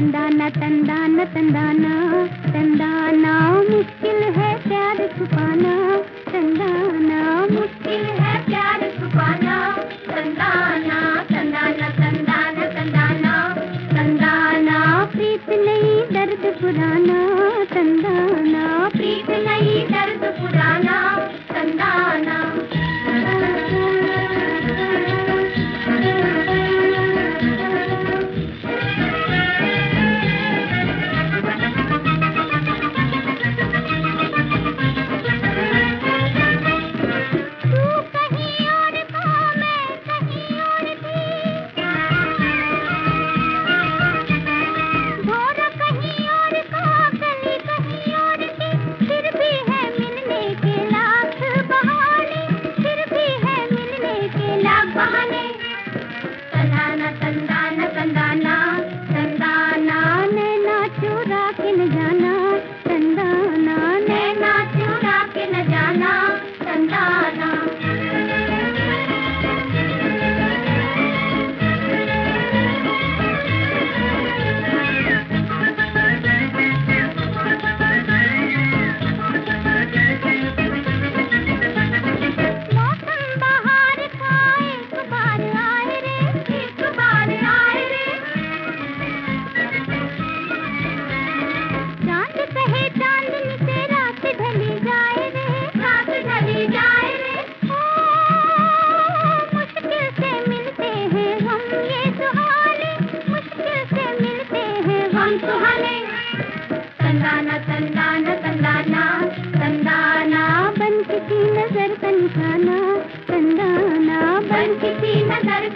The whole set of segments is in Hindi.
तंदाना तंदाना तंदाना तंदाना। मुश्किल है प्यार छुपाना। सुहाने। तंदाना तंदाना तंदाना तंदाना बन किसी नज़र का निशाना तंदाना बन किसी नज़र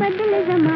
बदल जमा